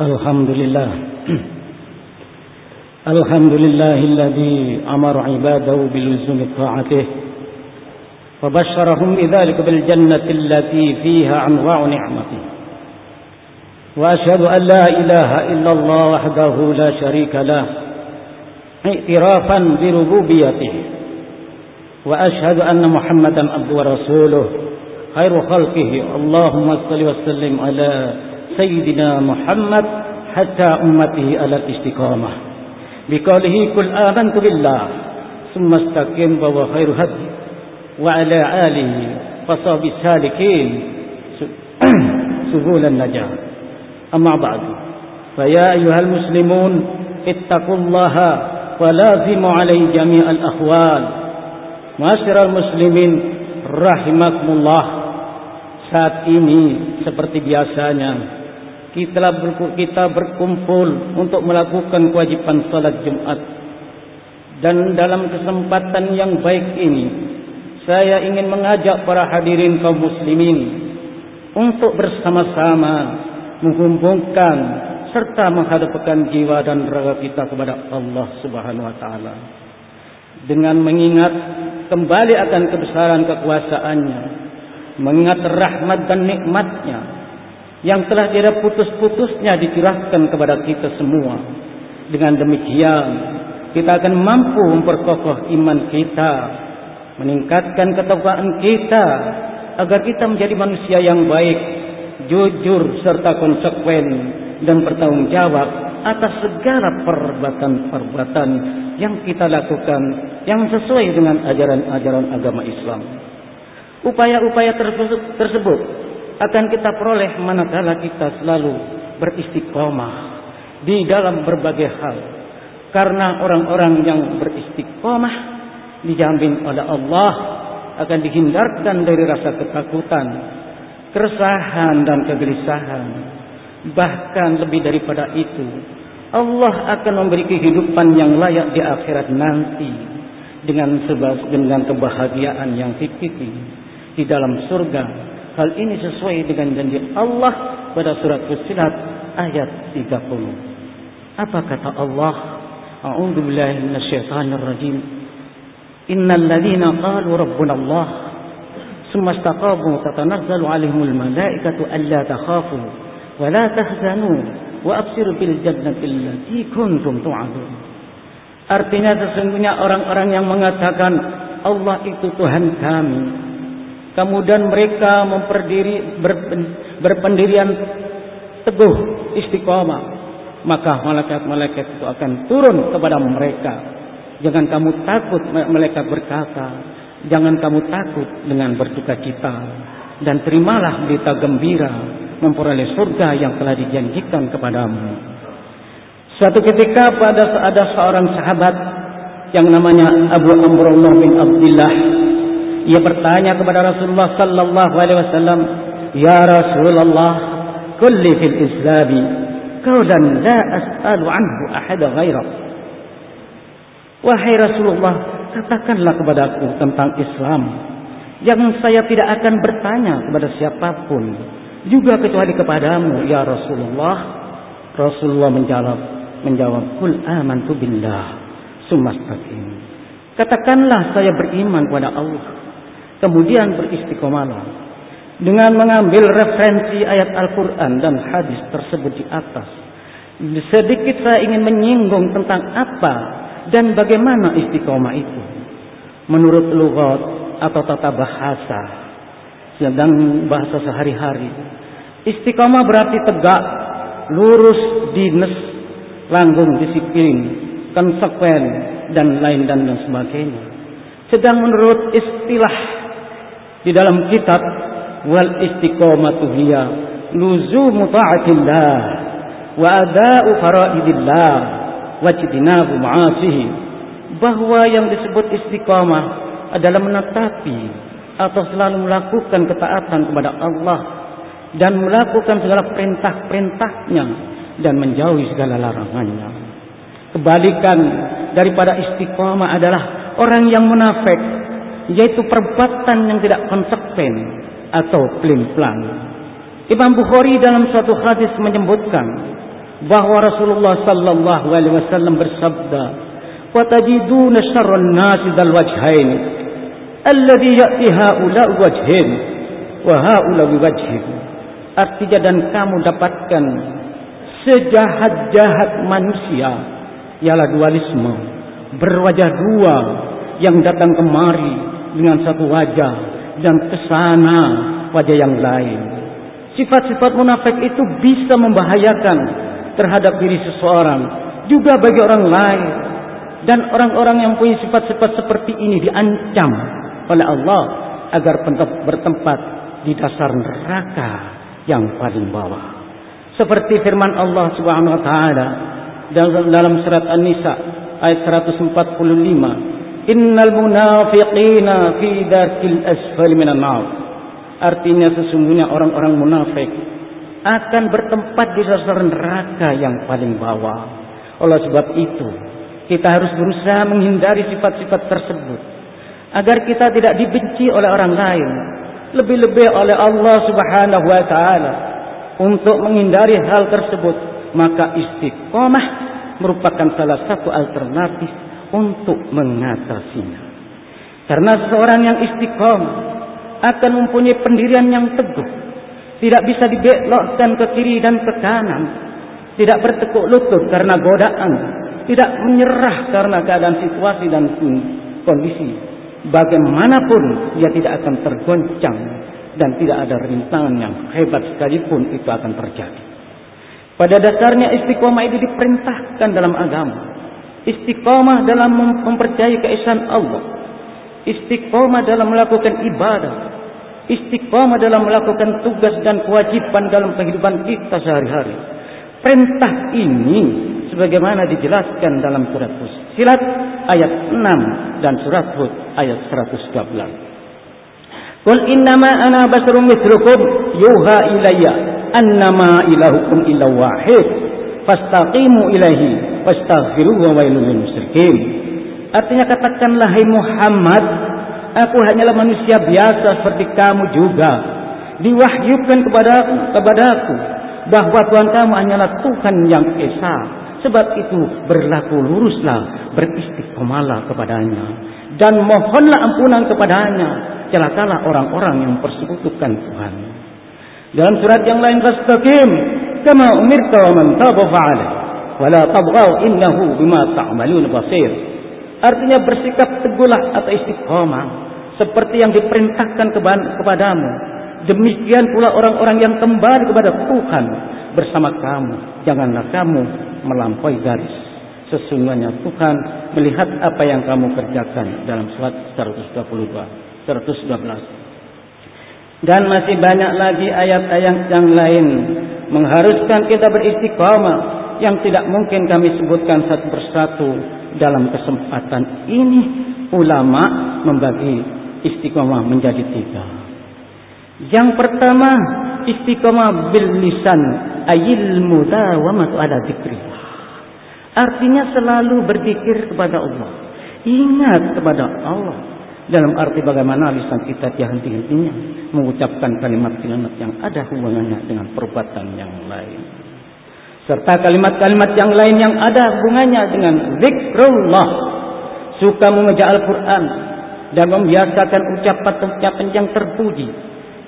الحمد لله. الحمد لله الذي أمر عباده بلزوم طاعته وبشرهم بذلك بالجنة التي فيها أنواع نعمته. وأشهد أن لا إله إلا الله وحده لا شريك له اعترافا بربوبيته. وأشهد أن محمدا عبده ورسوله خير خلقه. اللهم صل وسلم على سيدنا محمد حتى أمته على الاستقامة. بقوله كل آمنت بالله ثم استقم وهو خير هدي. وعلى آله فصاب السالكين سبول النجاة. أما بعد فيا أيها المسلمون اتقوا الله ولازموا عليه جميع الأخوال معاشر المسلمين رحمكم الله. saat ini seperti biasanya kita kita berkumpul untuk melakukan kewajiban salat Jumat. Dan dalam kesempatan yang baik ini, saya ingin mengajak para hadirin kaum muslimin untuk bersama-sama menghubungkan serta menghadapkan jiwa dan raga kita kepada Allah Subhanahu wa taala. Dengan mengingat kembali akan kebesaran kekuasaannya, mengingat rahmat dan nikmatnya, yang telah tidak putus-putusnya dicurahkan kepada kita semua. Dengan demikian, kita akan mampu memperkokoh iman kita, meningkatkan ketakwaan kita, agar kita menjadi manusia yang baik, jujur serta konsekuen dan bertanggung jawab atas segala perbuatan-perbuatan yang kita lakukan yang sesuai dengan ajaran-ajaran agama Islam. Upaya-upaya tersebut akan kita peroleh manakala kita selalu beristiqomah di dalam berbagai hal. Karena orang-orang yang beristiqomah dijamin oleh Allah akan dihindarkan dari rasa ketakutan, keresahan dan kegelisahan. Bahkan lebih daripada itu, Allah akan memberi kehidupan yang layak di akhirat nanti dengan sebab dengan kebahagiaan yang hakiki di dalam surga Hal ini sesuai dengan janji Allah pada surat Fussilat ayat 30. Apa kata Allah? A'udzu billahi minasyaitonir rajim. Innal ladzina qalu rabbuna Allah thumma istaqamu tatanazzalu 'alaihimul malaikatu alla takhafu wa la tahzanu wa abshiru bil jannati allati kuntum. Artinya sesungguhnya orang-orang yang mengatakan Allah itu Tuhan kami Kemudian mereka memperdiri berpendirian teguh istiqomah. Maka malaikat-malaikat itu akan turun kepada mereka. Jangan kamu takut malaikat berkata, jangan kamu takut dengan berduka cita dan terimalah berita gembira memperoleh surga yang telah dijanjikan kepadamu. Suatu ketika pada ada seorang sahabat yang namanya Abu Amrullah bin Abdullah ia bertanya kepada Rasulullah sallallahu alaihi wasallam, "Ya Rasulullah, kulli fil Islam qawlan la as'alu anhu ahada ghairak." Wahai Rasulullah, katakanlah kepadaku tentang Islam yang saya tidak akan bertanya kepada siapa pun juga kecuali kepadamu ya Rasulullah. Rasulullah menjawab menjawab, "Kul amantu billah, sumastaqim." Katakanlah saya beriman kepada Allah kemudian beristiqomalah dengan mengambil referensi ayat Al-Quran dan hadis tersebut di atas. Sedikit saya ingin menyinggung tentang apa dan bagaimana istiqomah itu. Menurut lugat atau tata bahasa, sedang bahasa sehari-hari. Istiqomah berarti tegak, lurus, dinas, langgung, disiplin, konsekuen, dan lain dan lain sebagainya. Sedang menurut istilah di dalam kitab wal istiqomatu hiya luzumu ta'atillah wa ada'u faraidillah wa jtinabu ma'asihi bahwa yang disebut istiqomah adalah menetapi atau selalu melakukan ketaatan kepada Allah dan melakukan segala perintah-perintahnya dan menjauhi segala larangannya. Kebalikan daripada istiqomah adalah orang yang munafik yaitu perbuatan yang tidak konsekuen atau pelin-pelan. Imam Bukhari dalam suatu hadis menyebutkan bahwa Rasulullah sallallahu alaihi wasallam bersabda, "Wa tajiduna syarran nasi dal wajhain alladhi ya'ti haula wajhin wa haula wajhin." Artinya dan kamu dapatkan sejahat-jahat manusia ialah dualisme, berwajah dua yang datang kemari dengan satu wajah dan ke sana wajah yang lain. Sifat-sifat munafik itu bisa membahayakan terhadap diri seseorang, juga bagi orang lain. Dan orang-orang yang punya sifat-sifat seperti ini diancam oleh Allah agar bertempat di dasar neraka yang paling bawah. Seperti firman Allah Subhanahu wa taala dalam surat An-Nisa ayat 145, "Innal munafiqina fi darkil asfali minan nar." Artinya sesungguhnya orang-orang munafik akan bertempat di sasaran neraka yang paling bawah. Oleh sebab itu, kita harus berusaha menghindari sifat-sifat tersebut agar kita tidak dibenci oleh orang lain, lebih-lebih oleh Allah Subhanahu wa taala. Untuk menghindari hal tersebut, maka istiqomah merupakan salah satu alternatif untuk mengatasinya. Karena seorang yang istiqomah akan mempunyai pendirian yang teguh tidak bisa dibelokkan ke kiri dan ke kanan. Tidak bertekuk lutut karena godaan. Tidak menyerah karena keadaan situasi dan kondisi. Bagaimanapun dia tidak akan tergoncang. Dan tidak ada rintangan yang hebat sekalipun itu akan terjadi. Pada dasarnya istiqomah itu diperintahkan dalam agama. Istiqomah dalam mempercayai keesaan Allah. Istiqomah dalam melakukan ibadah istiqomah dalam melakukan tugas dan kewajiban dalam kehidupan kita sehari-hari. Perintah ini sebagaimana dijelaskan dalam surat Fussilat ayat 6 dan surat Hud ayat 112. Qul innama ana basyarum mithlukum yuha ilayya annama ilahukum illa wahid fastaqimu ilaihi wastaghfiruhu wa wailul musyrikin. Artinya katakanlah hai Muhammad Aku hanyalah manusia biasa seperti kamu juga. Diwahyukan kepada kepadaku bahwa Tuhan kamu hanyalah Tuhan yang esa. Sebab itu berlaku luruslah, beristiqomalah kepadanya dan mohonlah ampunan kepadanya. Celakalah orang-orang yang persekutukan Tuhan. Dalam surat yang lain fastaqim umirta wa man taba fa'ala wala tabghaw innahu bima ta'malun basir. Artinya bersikap teguhlah atau istiqomah seperti yang diperintahkan kepadamu. Demikian pula orang-orang yang kembali kepada Tuhan bersama kamu. Janganlah kamu melampaui garis. Sesungguhnya Tuhan melihat apa yang kamu kerjakan dalam surat 122, 112. Dan masih banyak lagi ayat-ayat yang lain mengharuskan kita beristiqamah yang tidak mungkin kami sebutkan satu persatu dalam kesempatan ini ulama membagi istiqomah menjadi tiga. Yang pertama istiqomah bil lisan ayil mudawamatu ala dzikrillah. Artinya selalu berzikir kepada Allah. Ingat kepada Allah. Dalam arti bagaimana lisan kita dihenti-hentinya mengucapkan kalimat-kalimat yang ada hubungannya dengan perbuatan yang lain. Serta kalimat-kalimat yang lain yang ada hubungannya dengan zikrullah. Suka mengejar Al-Quran, dan membiasakan ucapan-ucapan yang terpuji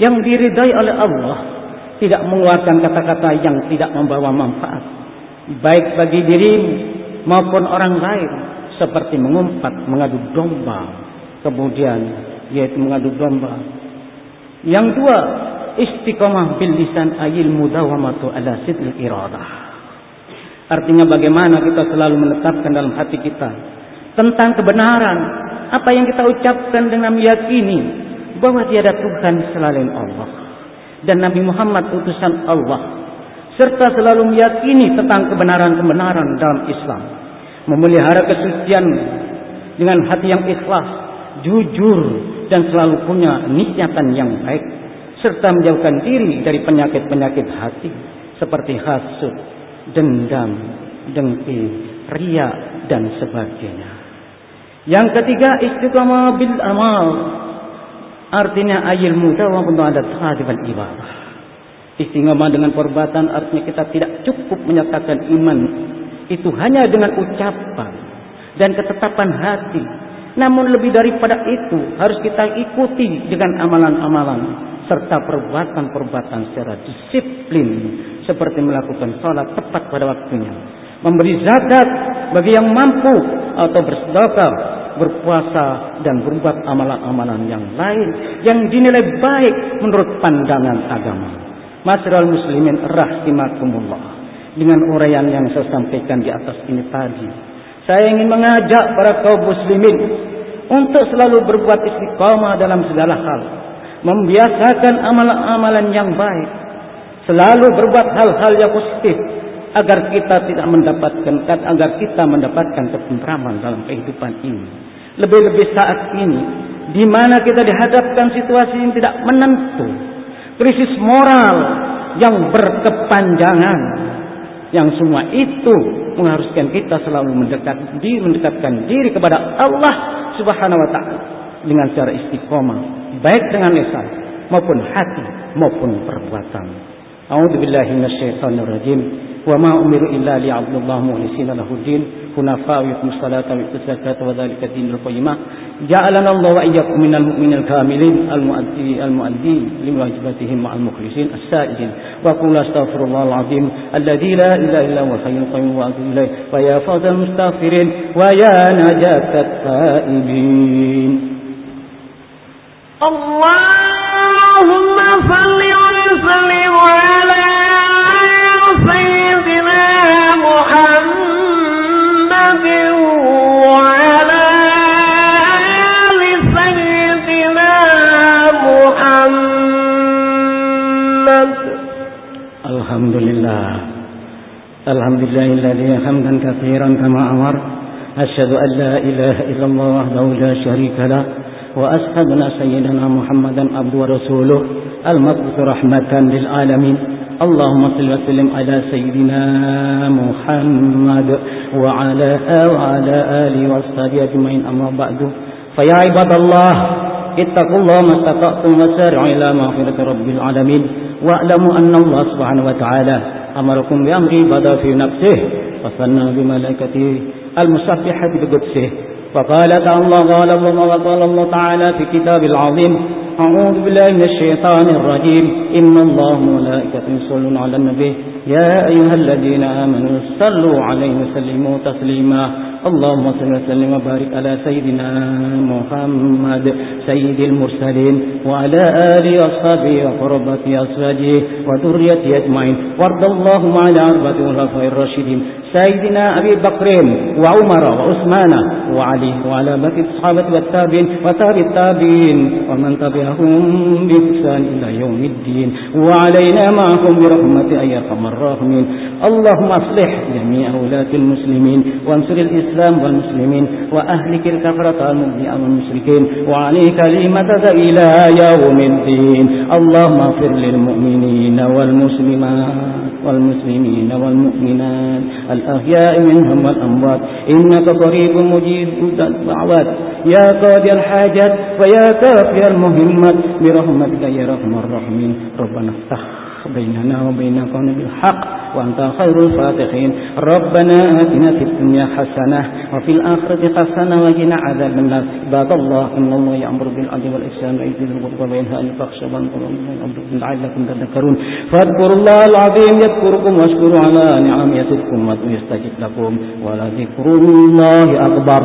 yang diridai oleh Allah tidak mengeluarkan kata-kata yang tidak membawa manfaat baik bagi dirimu maupun orang lain seperti mengumpat mengadu domba kemudian yaitu mengadu domba. Yang dua istiqomah bil lisan ayil mudawamatu ala sidil iradah. Artinya bagaimana kita selalu menetapkan dalam hati kita tentang kebenaran apa yang kita ucapkan dengan meyakini bahwa tiada Tuhan selain Allah. Dan Nabi Muhammad utusan Allah serta selalu meyakini tentang kebenaran-kebenaran dalam Islam. Memelihara kesucian dengan hati yang ikhlas jujur dan selalu punya niatan yang baik serta menjauhkan diri dari penyakit-penyakit hati seperti hasud, dendam, dengki, ria dan sebagainya. Yang ketiga istiqamah bil amal. Artinya ayil muda wa ada tadiban ibadah. Istiqamah dengan perbuatan artinya kita tidak cukup menyatakan iman itu hanya dengan ucapan dan ketetapan hati. Namun lebih daripada itu harus kita ikuti dengan amalan-amalan serta perbuatan-perbuatan secara disiplin seperti melakukan sholat tepat pada waktunya, memberi zakat bagi yang mampu atau bersedekah, berpuasa dan berbuat amalan-amalan yang lain yang dinilai baik menurut pandangan agama. Masyarakat muslimin rahimakumullah. Dengan uraian yang saya sampaikan di atas ini tadi, saya ingin mengajak para kaum muslimin untuk selalu berbuat istiqamah dalam segala hal, membiasakan amalan-amalan yang baik, selalu berbuat hal-hal yang positif agar kita tidak mendapatkan agar kita mendapatkan ketentraman dalam kehidupan ini. Lebih-lebih saat ini di mana kita dihadapkan situasi yang tidak menentu, krisis moral yang berkepanjangan, yang semua itu mengharuskan kita selalu mendekat diri, mendekatkan diri kepada Allah Subhanahu wa taala dengan cara istiqomah, baik dengan lisan maupun hati maupun perbuatan. A'udzu billahi minasyaitonir rajim. Wa ma umiru illa mukhlishina lahu din hunafa wa salata wa zakata wa dinul qayyimah. Ja'alana Allah wa iyyakum minal mu'minil kamilin al-mu'addi al-mu'addi mukhlishin as-sa'idin. وقول أستغفر الله العظيم الذي لا إله إلا هو الحي القيوم وأتوب إليه. ويا فوز المستغفرين ويا نجاة التائبين. اللهم الحمد لله. الحمد لله الذي حمدا كثيرا كما أمر. أشهد أن لا إله إلا الله وحده لا شريك له. وأشهد أن سيدنا محمدا عبده ورسوله المبعوث رحمة للعالمين. اللهم صل وسلم على سيدنا محمد وعلى وعلى آله وصحبه أجمعين. أما بعد فيا عباد الله اتقوا الله ما استطعتم وسارعوا إلى مغفرة رب العالمين. واعلموا أن الله سبحانه وتعالى أمركم بأمر بدأ في نفسه وصلنا بملائكته المسبحة بقدسه وقال تعالى قال الله وقال الله تعالى في كتاب العظيم أعوذ بالله من الشيطان الرجيم إن الله وملائكته يصلون على النبي يا أيها الذين آمنوا صلوا عليه وسلموا تسليما. اللهم صل وسلم وبارك على سيدنا محمد سيد المرسلين وعلى آله وأصحابه وقربة أزواجه وذريته أجمعين. وارض اللهم على أربعة الخلفاء الراشدين سيدنا أبي بكر وعمر وعثمان وعلي وعلى بقية الصحابة والتابعين وتابع التابعين ومن تبعهم بإحسان إلى يوم الدين. وعلينا معهم برحمة أي أرحم الراحمين اللهم أصلح جميع ولاة المسلمين وانصر الإسلام والمسلمين وأهلك الكفرة والمبدع والمشركين وعليك كلمة إلى يوم الدين. اللهم اغفر للمؤمنين والمسلمات والمسلمين والمؤمنات الأحياء منهم والأموات. إنك قريب مجيب الدعوات. يا قاضي الحاجات ويا كافي المهمات. برحمتك يا رحم الراحمين. ربنا افتح بيننا وبين قوم بالحق وأنت خير الفاتحين. ربنا آتنا في الدنيا حسنة وفي الآخرة حسنة وقنا عذاب النار. عباد الله إن الله يأمر بالعدل والإحسان ويؤتي ذي القربى وينهى عن الفحشاء لعلكم تذكرون. فاذكروا الله العظيم يذكركم واشكروا على نعم يزدكم ويستجب لكم. ولذكر الله أكبر.